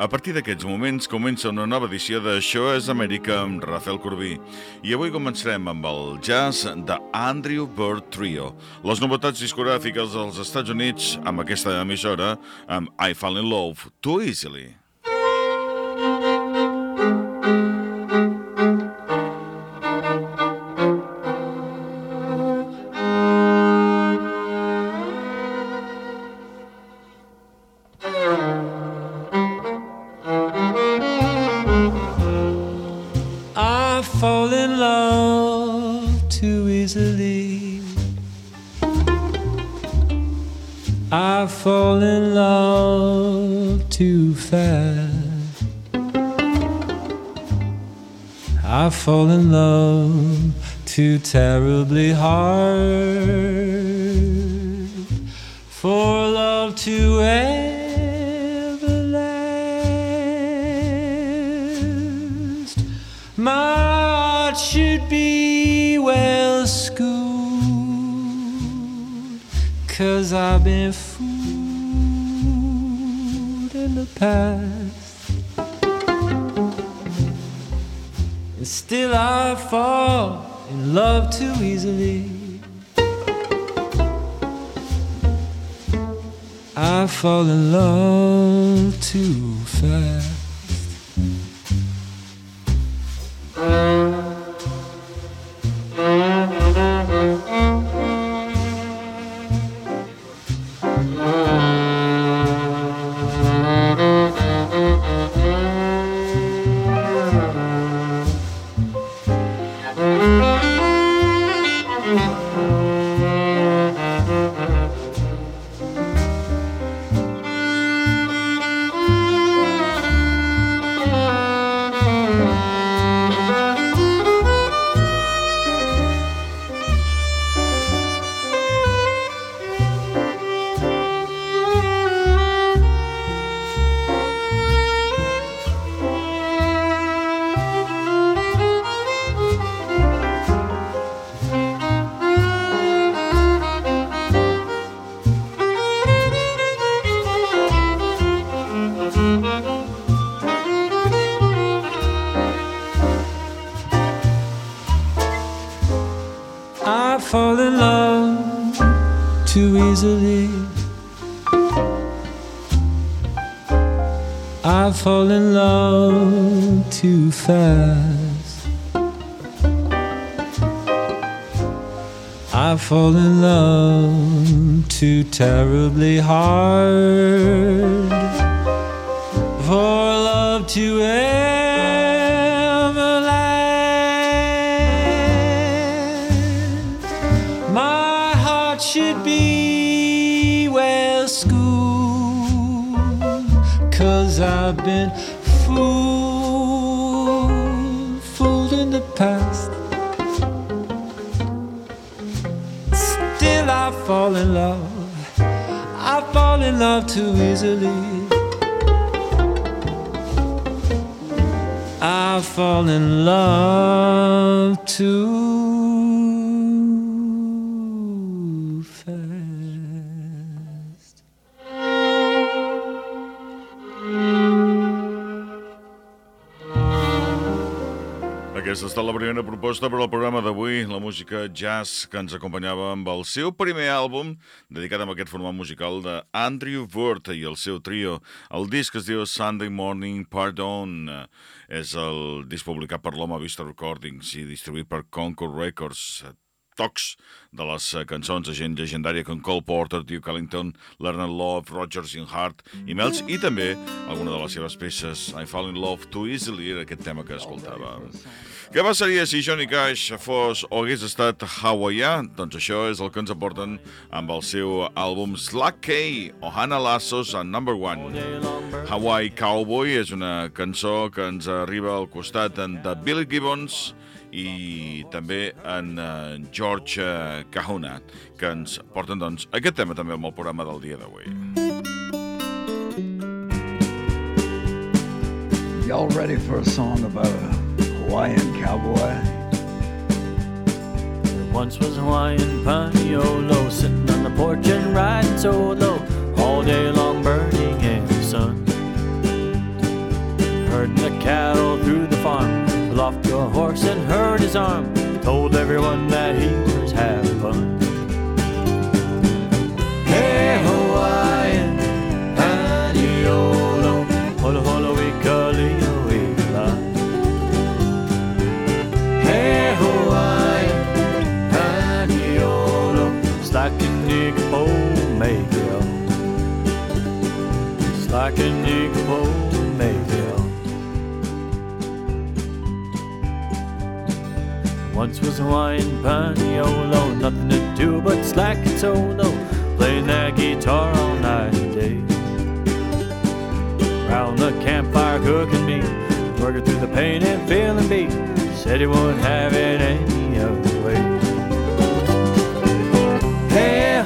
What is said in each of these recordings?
A partir d'aquests moments comença una nova edició de Show és Amèrica amb Rafael Corbí. I avui començarem amb el jazz de Andrew Bird Trio. Les novetats discogràfiques dels Estats Units amb aquesta emissora amb I Fall in Love Too Easily. Terribly hard fall in love too fast. fall terribly hard Aquesta estat la primera proposta per al programa d'avui, la música jazz que ens acompanyava amb el seu primer àlbum dedicat a aquest format musical de Andrew Wurt i el seu trio. El disc es diu Sunday Morning Pardon. És el disc publicat per l'Home Vista Recordings i distribuït per Concord Records tocs de les cançons de gent llegendària com Cole Porter, Duke Ellington, Leonard Love, Rogers and Hart i Melch, i també alguna de les seves peces I Fall in Love Too Easily, aquest tema que escoltava. Què passaria si Johnny Cash fos o hagués estat hawaià? Doncs això és el que ens aporten amb el seu àlbum Slack K o Hannah Lassos a Number One. Hawaii Cowboy és una cançó que ens arriba al costat de Billy Gibbons, i també en uh, George uh, Kahuna, que ens porten doncs, aquest tema també amb el programa del dia d'avui. Y'all ready for a song about a Hawaiian cowboy. There once was a Hawaiian Paniolo sitting on the porch and riding solo all day long, burning in the sun. Herding the cattle through the farm, pull your horse and hurt his arm. Told everyone that he was having fun. Slackenig Po oh, Mayville. Once was Hawaiian Paniolo, nothing to do but slack and solo, oh, playing that guitar all night and day. Round the campfire cooking meat, working through the pain and feeling beat. Said he wouldn't have it any other way. Hey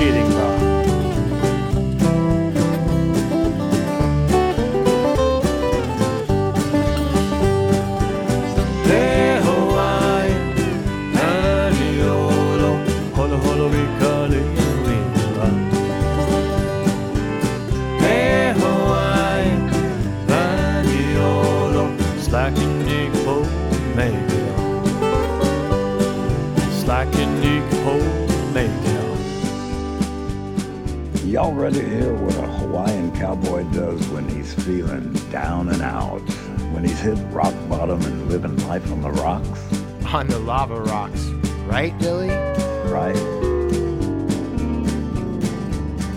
catch feeling down and out? When he's hit rock bottom and living life on the rocks? On the lava rocks, right, Billy? Right?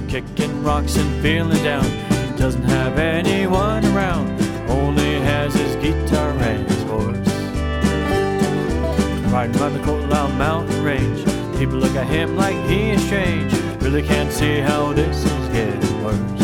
Kicking rocks and feeling down. He doesn't have anyone around, only has his guitar and his horse. Riding around the Ko'olau mountain range, people look at him like he is strange. Really can't see how this is getting worse.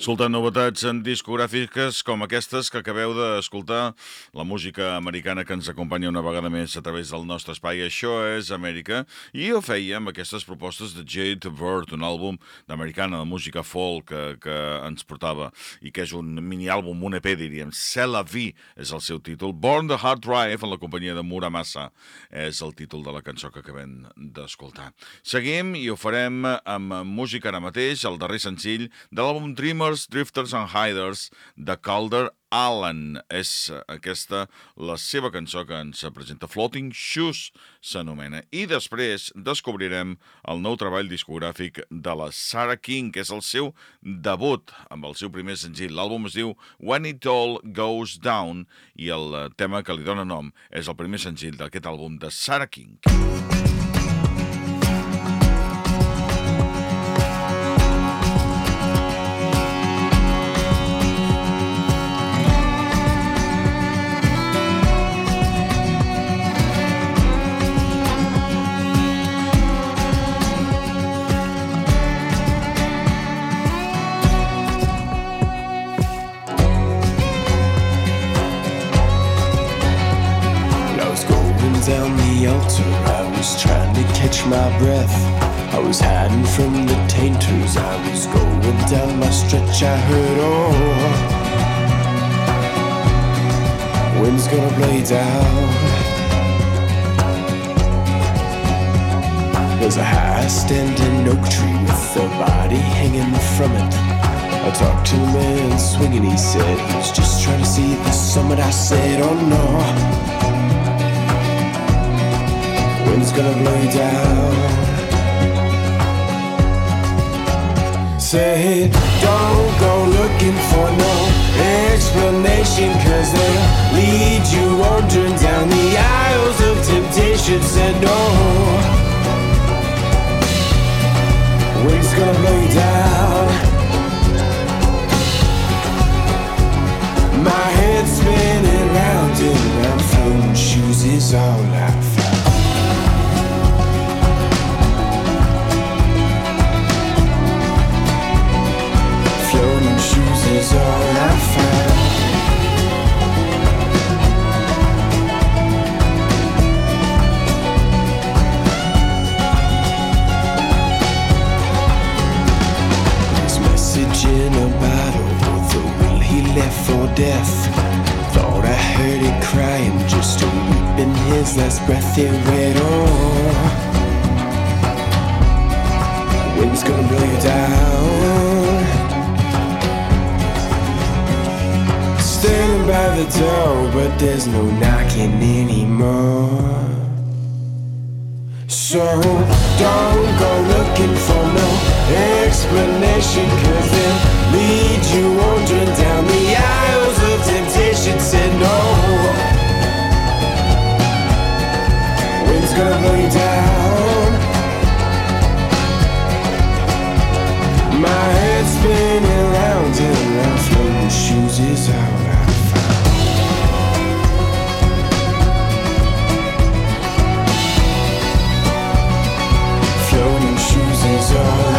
Escoltant novetats en discogràfiques com aquestes que acabeu d'escoltar, la música americana que ens acompanya una vegada més a través del nostre espai. Això és Amèrica, i ho fèiem aquestes propostes de Jade Bird, un àlbum d'americana de música folk que, que ens portava, i que és un mini-àlbum, un EP, diríem. C'est la vie és el seu títol. Born the Hard Drive, en la companyia de Muramasa, és el títol de la cançó que acabem d'escoltar. Seguim i ho farem amb música ara mateix, el darrer senzill de l'àlbum Dreamer Dreamers, Drifters and Hiders de Calder Allen. És aquesta la seva cançó que ens presenta Floating Shoes s'anomena. I després descobrirem el nou treball discogràfic de la Sarah King, que és el seu debut amb el seu primer senzill. L'àlbum es diu When It All Goes Down i el tema que li dóna nom és el primer senzill d'aquest àlbum de Sarah King. Música altar, I was trying to catch my breath. I was hiding from the tainters, I was going down my stretch. I heard, oh, wind's gonna blow down. There's a high standing oak tree with a body hanging from it. I talked to a man swinging, he said he was just trying to see the summit. I said, oh no gonna blow you down. Say, don't go looking for no explanation, cause they'll lead you wandering down the aisles of temptation. Said, no, wind's gonna blow you down. My head's spinning round and round, floating shoes is all I is all I found. His message in a bottle, will he left for death. Thought I heard it crying, just a weep in his last breath. It went on. Wind's gonna blow you down. By the door, but there's no knocking anymore. So don't go looking for no explanation, cause they'll lead you wandering down the aisles of temptation. Said no. Wind's gonna blow you down. My head's spinning round and round, floating shoes is out. deserve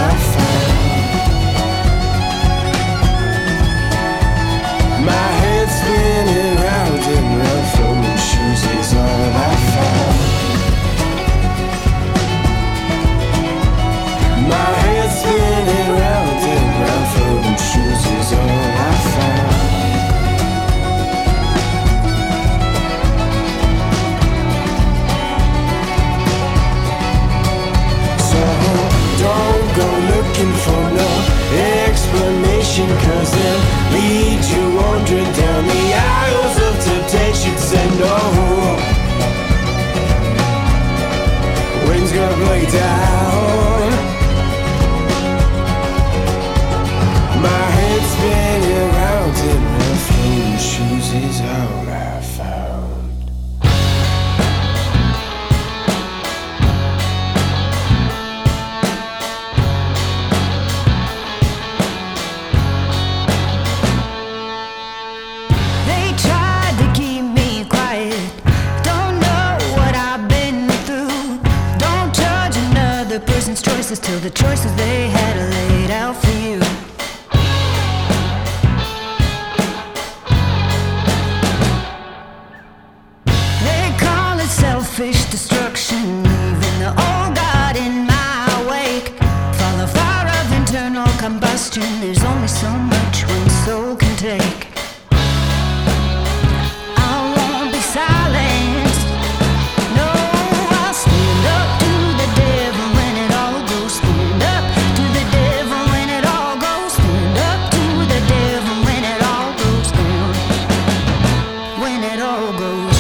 all goes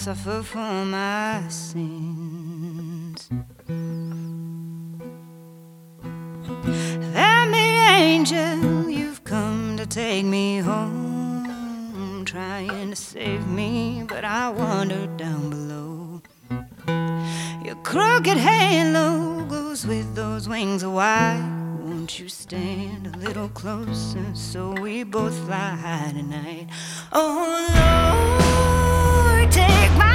suffer for my sins. Let me, angel, you've come to take me home, trying to save me, but I wandered down below. Crooked halo goes with those wings of. Won't you stand a little closer so we both fly high tonight? Oh Lord, take my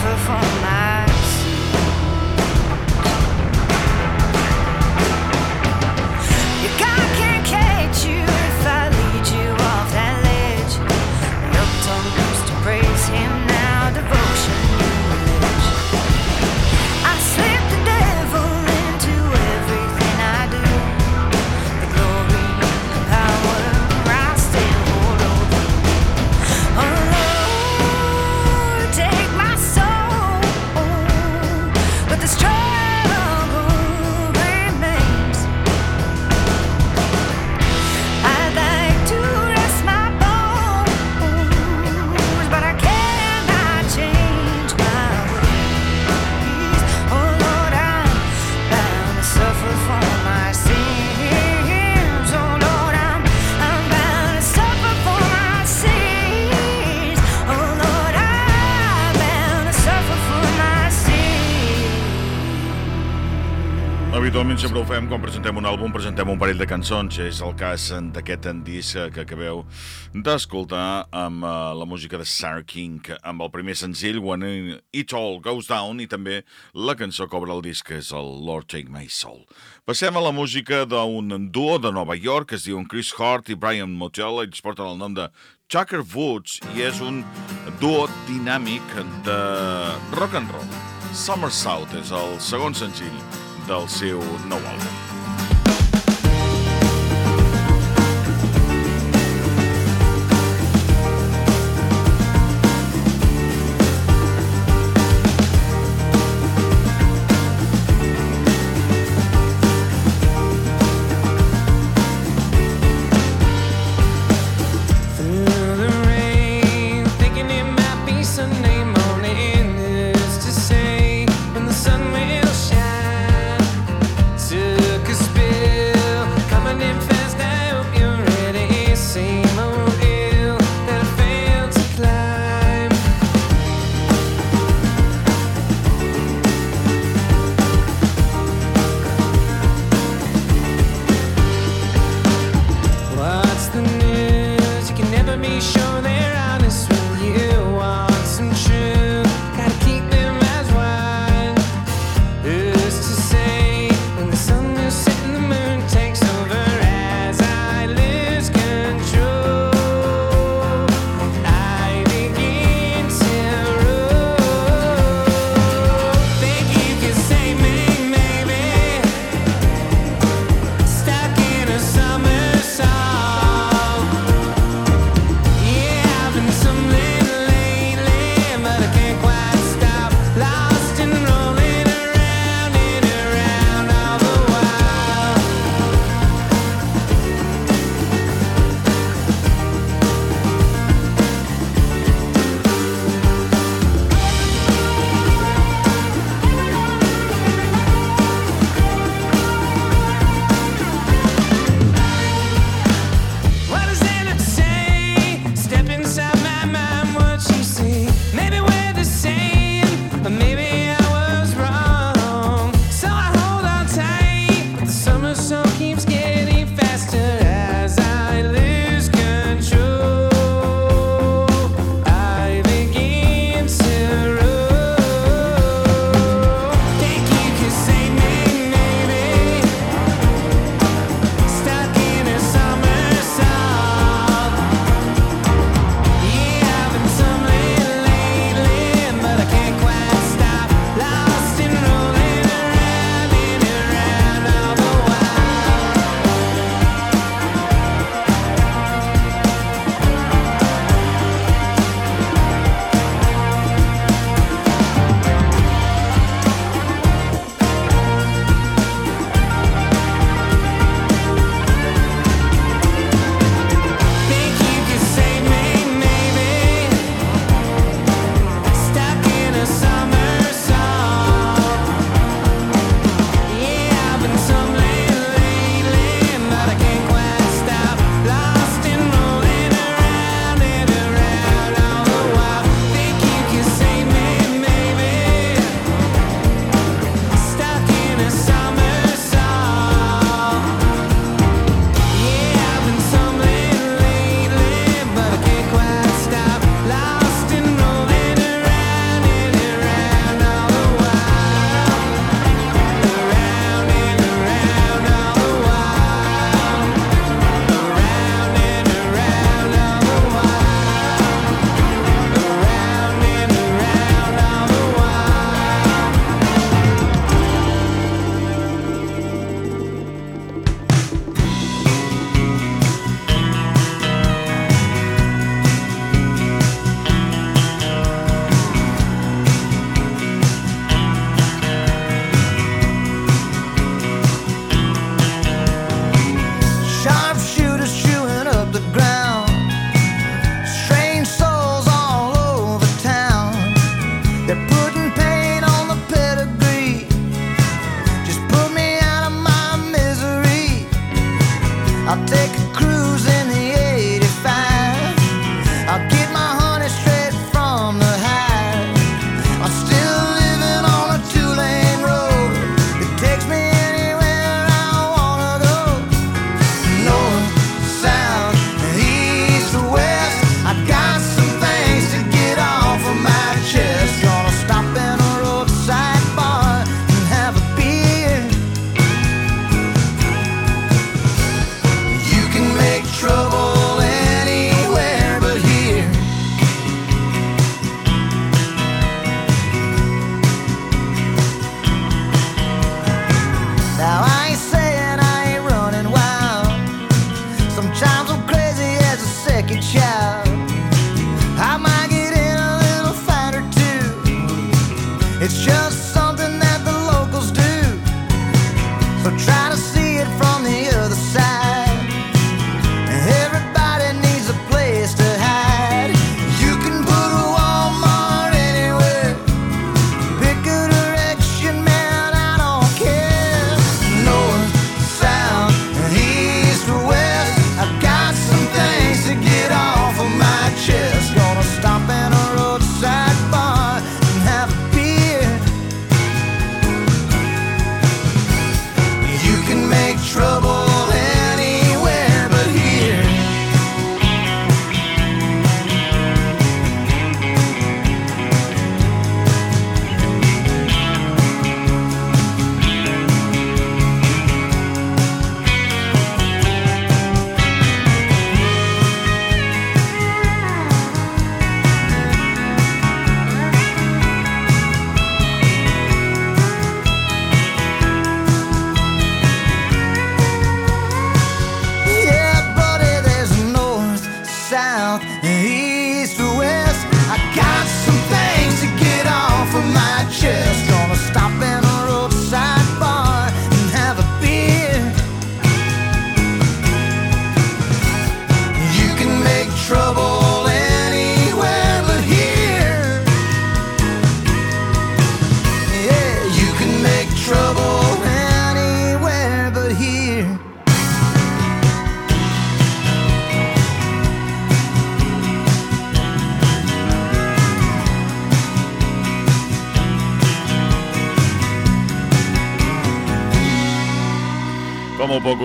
for sempre ho fem quan presentem un àlbum, presentem un parell de cançons. És el cas d'aquest disc que acabeu d'escoltar amb uh, la música de Sarah King, amb el primer senzill, When It All Goes Down, i també la cançó que obre el disc, que és el Lord Take My Soul. Passem a la música d'un duo de Nova York, que es diuen Chris Hart i Brian Motel, ells porten el nom de Chucker Woods, i és un duo dinàmic de rock and roll. Summer South és el segon senzill del seu nou àlbum.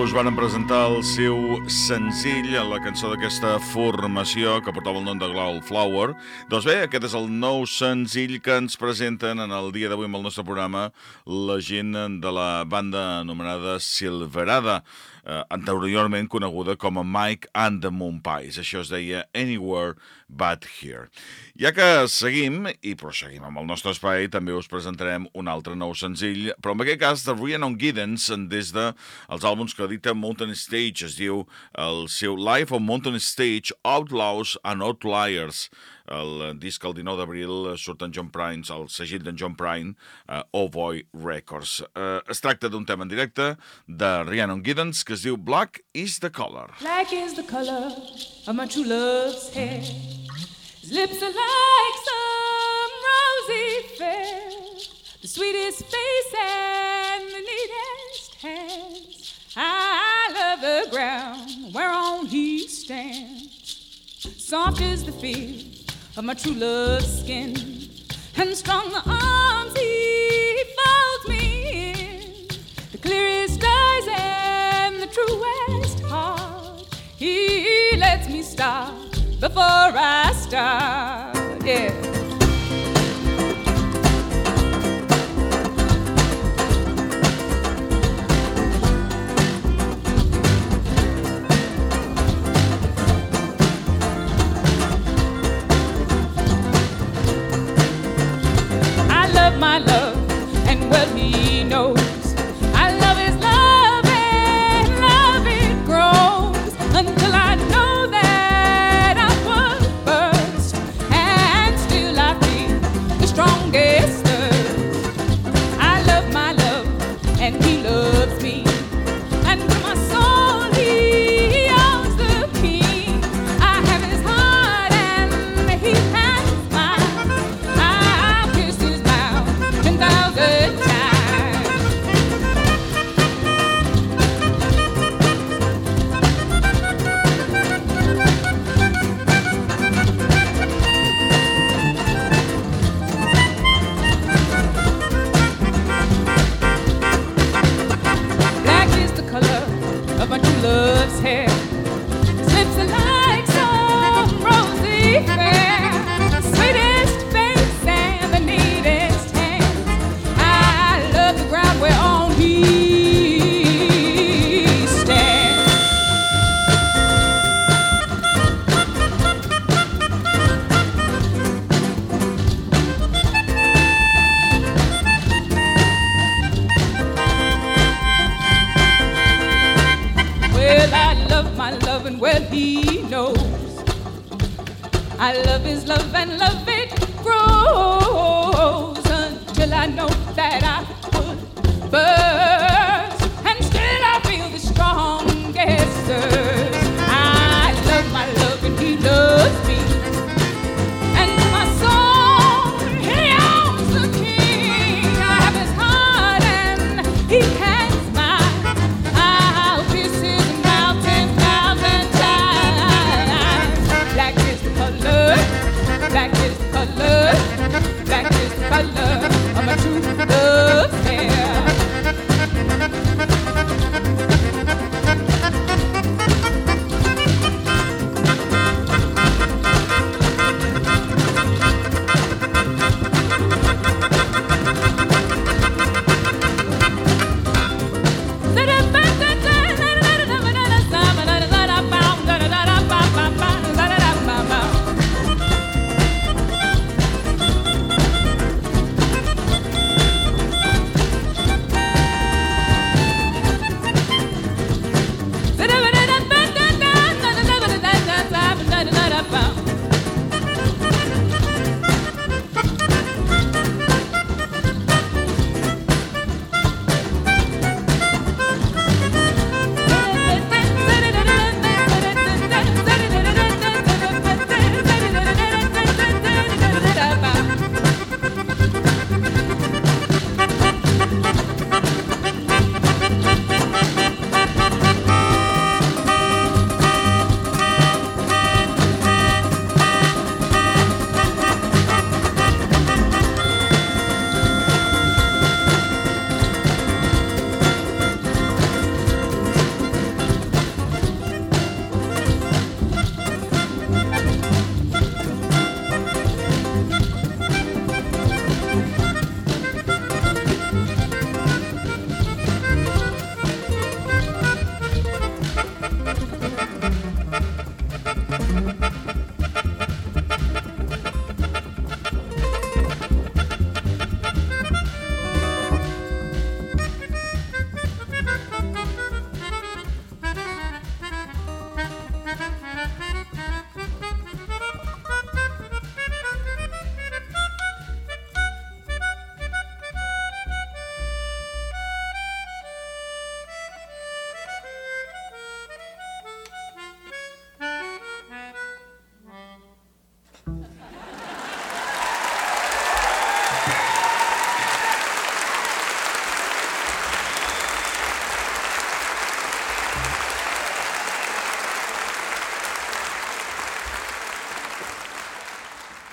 Fa molt poc us van presentar el seu senzill, la cançó d'aquesta formació que portava el nom de Glau Flower. Doncs bé, aquest és el nou senzill que ens presenten en el dia d'avui amb el nostre programa la gent de la banda anomenada Silverada, eh, anteriorment coneguda com a Mike and the Moon Pies. Això es deia Anywhere But Here. Ja que seguim, i proseguim amb el nostre espai, també us presentarem un altre nou senzill, però en aquest cas de Rhiannon Giddens, des de els àlbums que edita Mountain Stage, es diu el seu Live on Mountain Stage, Outlaws and Outliers. El disc el 19 d'abril surt en John Prine, el segell d'en John Prine, uh, Oh Boy Records. Uh, es tracta d'un tema en directe de Rhiannon Giddens que es diu Black is the Color. Black is the color of my true love's hair. His lips are like some rosy fair. The sweetest face and the neatest hands. I love the ground whereon he stands. Soft is the feel of my true love's skin. And strong arms he folds me in. The clearest eyes and the truest heart. He lets me start before I start. Yeah. My love,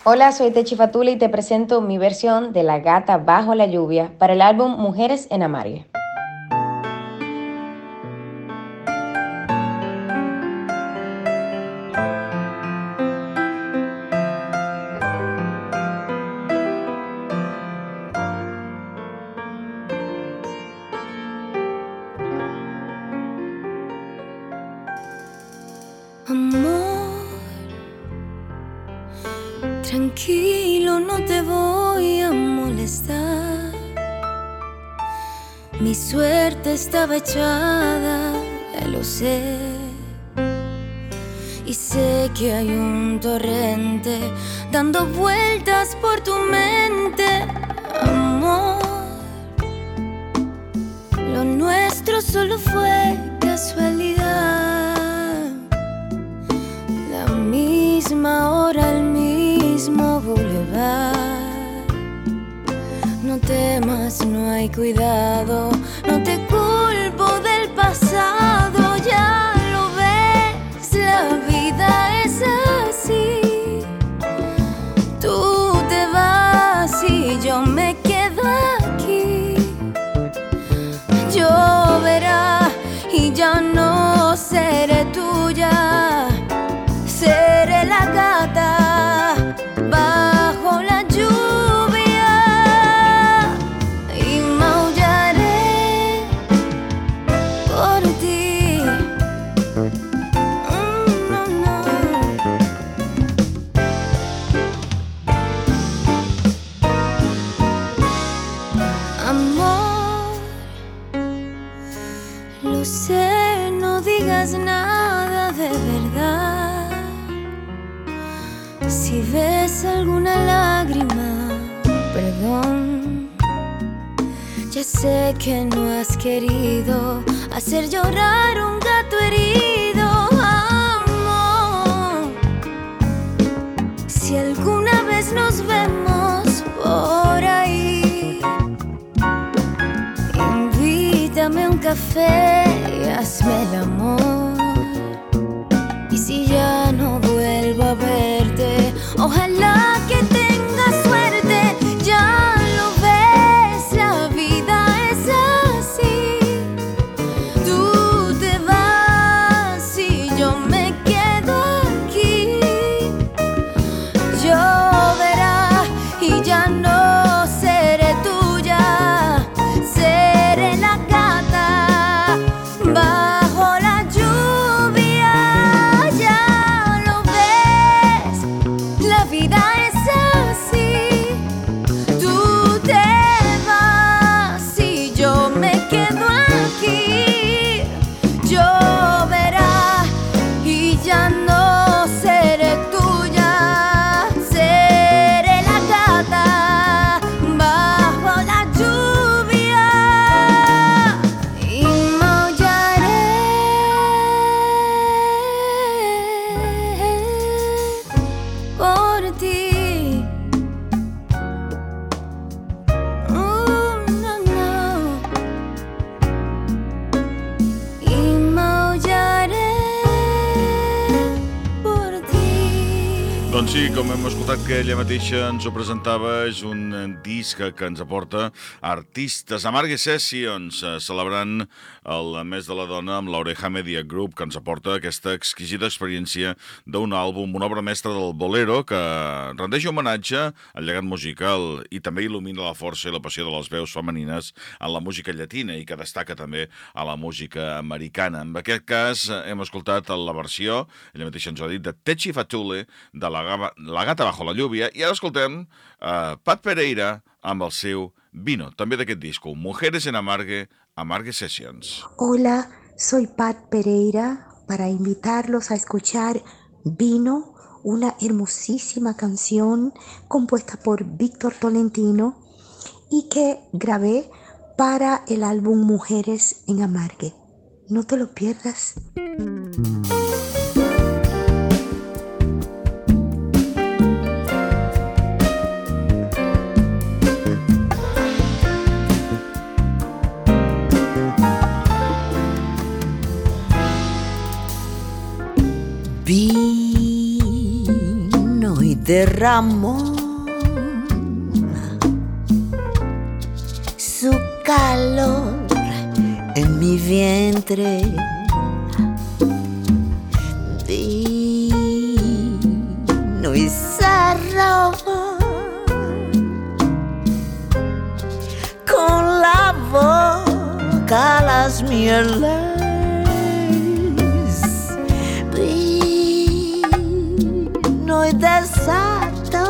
Hola, soy Techi Fatula y te presento mi versión de La Gata Bajo la Lluvia para el álbum Mujeres en Amargue. Estaba echada, ya lo sé. Y sé que hay un torrente dando vueltas por tu mente, amor. Lo nuestro solo fue casualidad. La misma hora, el mismo boulevard. No temas, no hay cuidado. No te culpo perdón. Ya sé que no has querido hacer llorar un gato herido, amor. Si alguna vez nos vemos por ahí, invítame a un café y hazme el amor. Y si ya no vuelvo a verte, ojalá que que ella mateixa ens ho presentava, és un disc que ens aporta artistes Amargue Sessions, eh, celebrant el mes de la dona amb l'Oreja Media Group, que ens aporta aquesta exquisida experiència d'un àlbum, una obra mestra del bolero, que rendeix homenatge al llegat musical i també il·lumina la força i la passió de les veus femenines en la música llatina i que destaca també a la música americana. En aquest cas eh, hem escoltat la versió, ella mateixa ens ho ha dit, de Techi Fatule, de la, la gata bajo la lluvia, i ara escoltem uh, Pat Pereira amb el seu Vino, també d'aquest disco, Mujeres en Amargue, Amargue Sessions. Hola, soy Pat Pereira para invitarlos a escuchar Vino, una hermosísima canción compuesta por Víctor Tolentino y que grabé para el álbum Mujeres en Amargue. No te lo pierdas. Vino y derramó su calor en mi vientre. Vino y se robó con la boca las mieles. desata.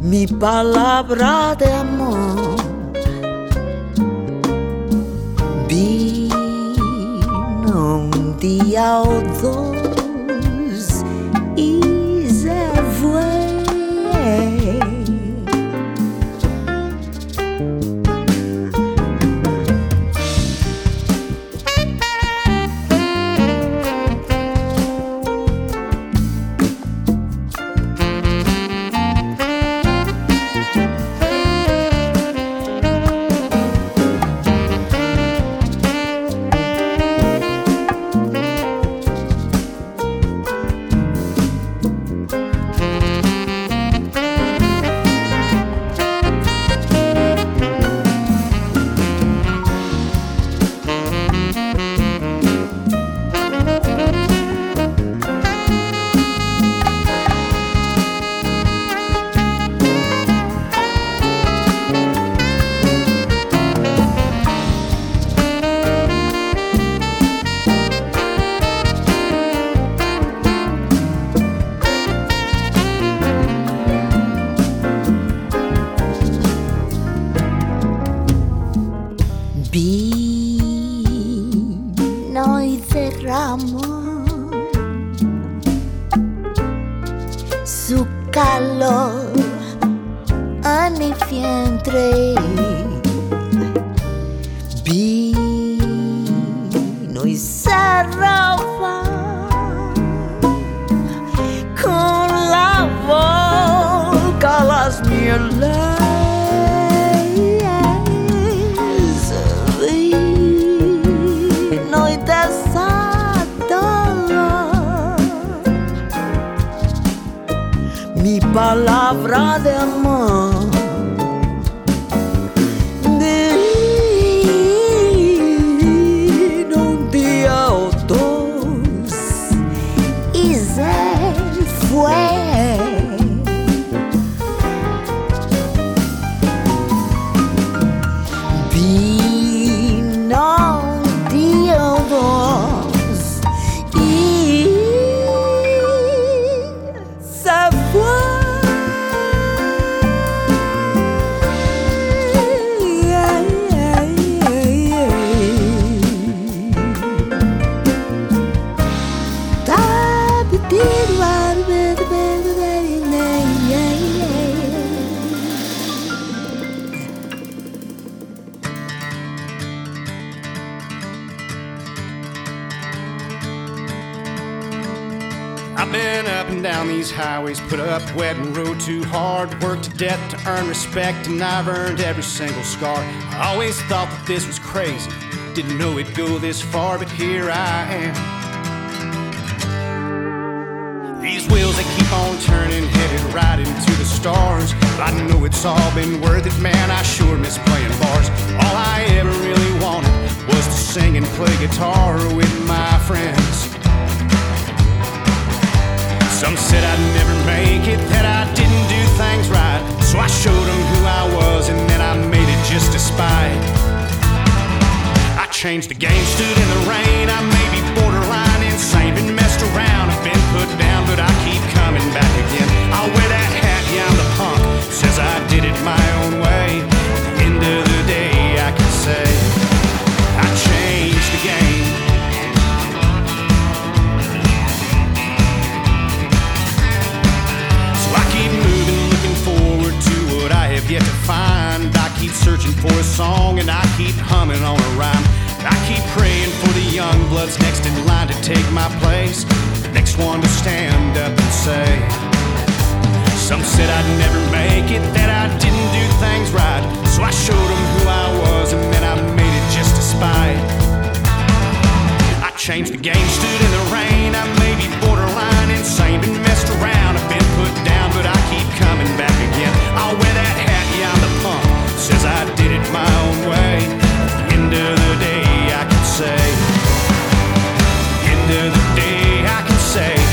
Mi palavra de amor vino um dia ou dois. Respect, and I've earned every single scar. I always thought that this was crazy, didn't know it'd go this far, but here I am. These wheels they keep on turning, headed right into the stars. I know it's all been worth it, man. I sure miss playing bars. All I ever really wanted was to sing and play guitar with my friends. Some said I'd never make it, that I didn't do things right. So I showed them who I was, and then I made it just to spite. I changed the game, stood in the rain. I may be borderline insane, been messed around, I've been put down, but I keep coming back again. I'll wear that hat, yeah, I'm the punk. Says I did it my own way. coming on a rhyme. I keep praying for the young bloods next in line to take my place. Next one to stand up and say, Some said I'd never make it, that I didn't do things right. So I showed them who I was, and then I made it just to spite. I changed the game, stood in the rain. I may be borderline insane, been messed around, I've been put down, but I keep coming back again. I'll wear that hat, yeah, I'm the punk. Says I did it my own way. End of the day, I can say. End of the day, I can say.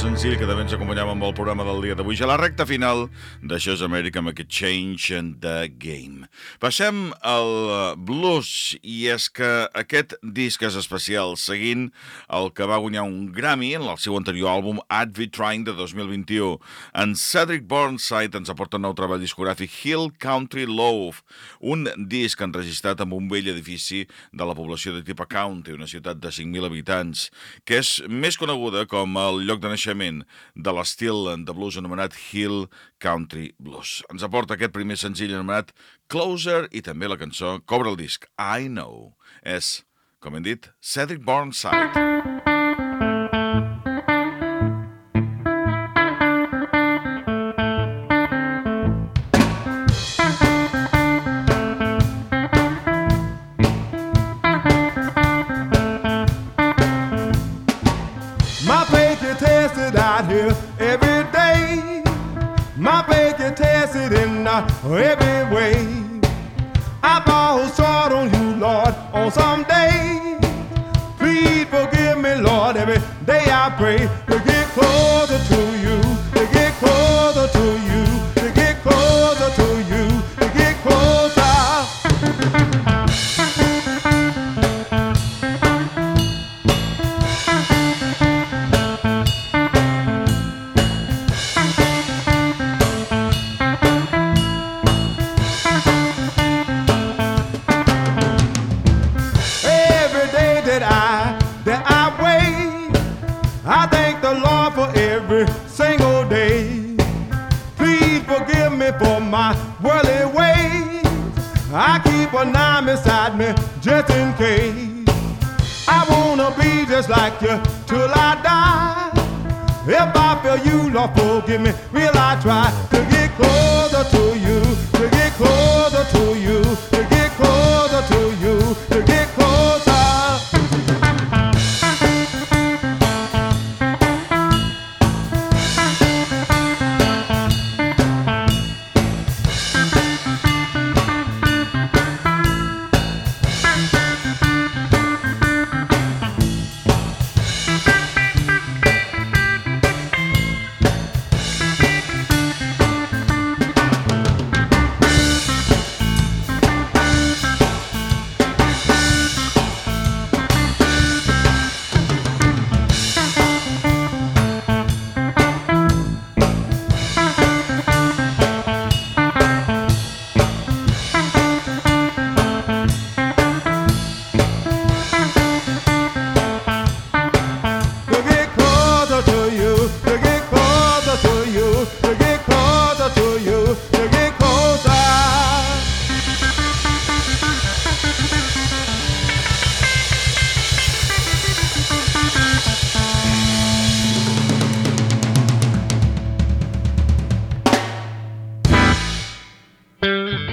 Senzill que també ens acompanyava amb el programa del dia d'avui. Ja la recta final d'Això és Amèrica amb aquest Change in the Game. Passem al eh, blues i és que aquest disc és especial seguint el que va guanyar un Grammy en el seu anterior àlbum I'd Be Trying de 2021. En Cedric Burnside ens aporta un nou treball discogràfic Hill Country Love, un disc enregistrat amb un vell edifici de la població de Tipa County, una ciutat de 5.000 habitants, que és més coneguda com el lloc de naixement de l'estil de blues anomenat Hill Country Blues. Ens aporta aquest primer senzill anomenat Closer i també la cançó Cobra el disc I Know. És, com hem dit, Cedric Burnside. Every way. I fall short on you, Lord, on some days. Please forgive me, Lord, every day I pray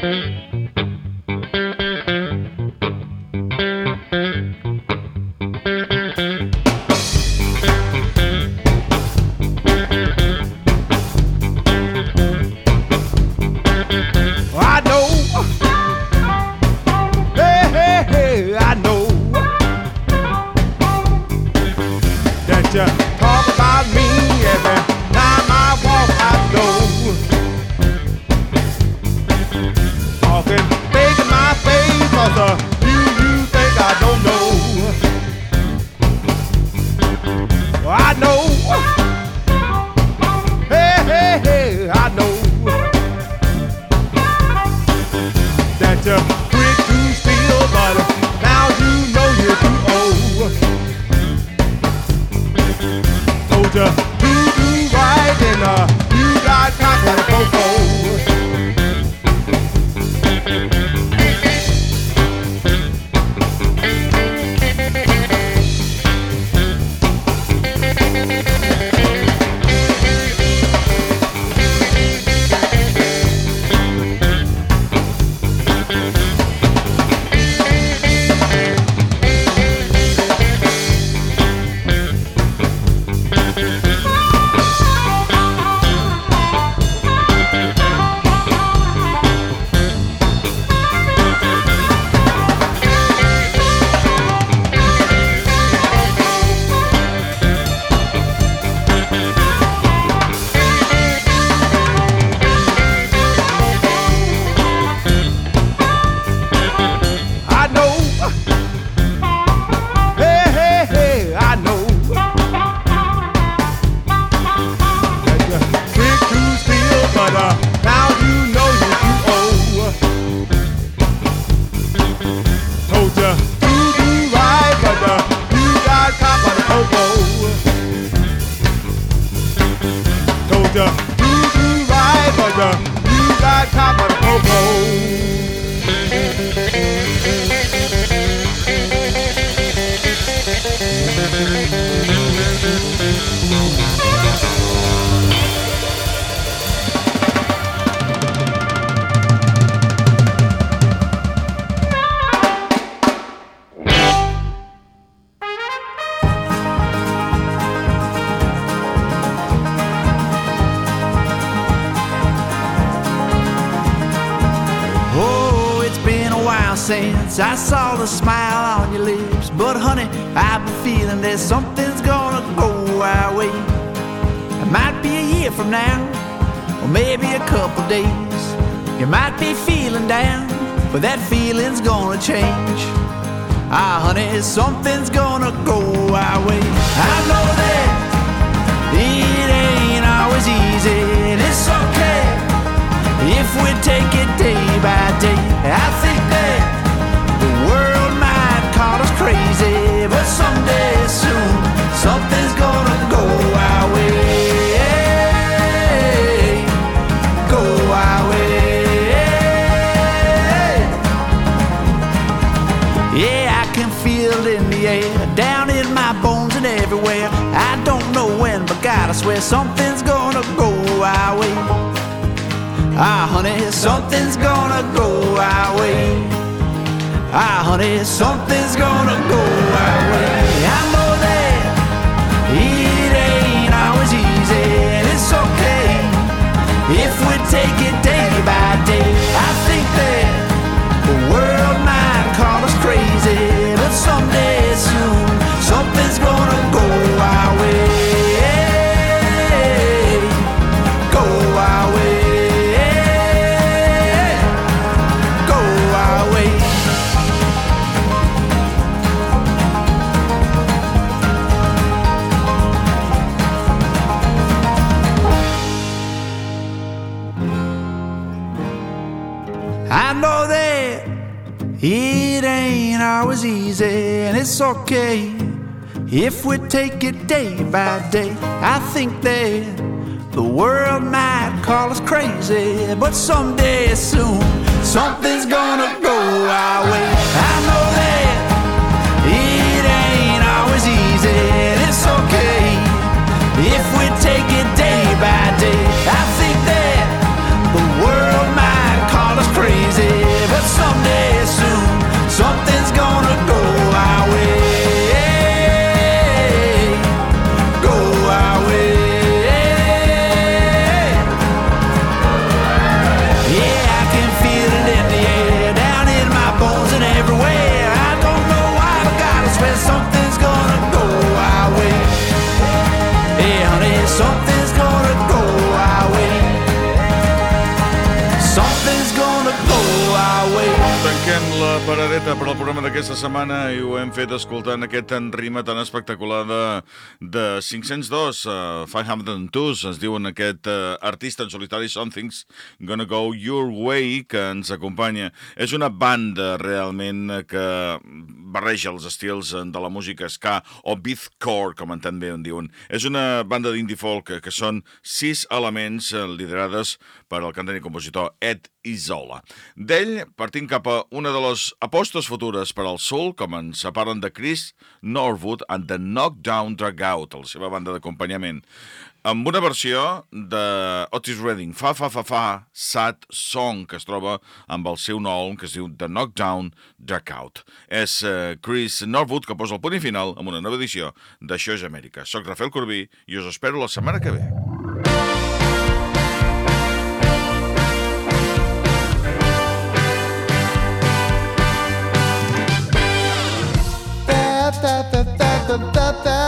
I Ah, honey, something's gonna go our way. Ah, honey, something's gonna go our way. I know that it ain't always easy, and it's okay if we take it day always easy, and it's okay if we take it day by day. I think that the world might call us crazy, but someday soon something's gonna go our way. I know that it ain't always easy, and it's okay if we take it day by day. I paradeta per al programa d'aquesta setmana i ho hem fet escoltant aquest en rima tan espectacular de, de 502, uh, 502, es diuen aquest uh, artista en solitari Something's Gonna Go Your Way, que ens acompanya. És una banda realment que barreja els estils eh, de la música ska o beatcore, com en tan bé en diuen. És una banda d'indie folk que, que són sis elements eh, liderades per al cantant i compositor Ed Isola. D'ell partim cap a una de les apostes futures per al soul, com ens separen de Chris Norwood and the Knockdown Dragout, la seva banda d'acompanyament, amb una versió de Otis Redding, Fa Fa Fa Fa Sad Song, que es troba amb el seu àlbum que es diu The Knockdown Dragout. És uh, Chris Norwood que posa el punt final amb una nova edició d'Això és Amèrica. Soc Rafael Corbí i us espero la setmana que ve. da da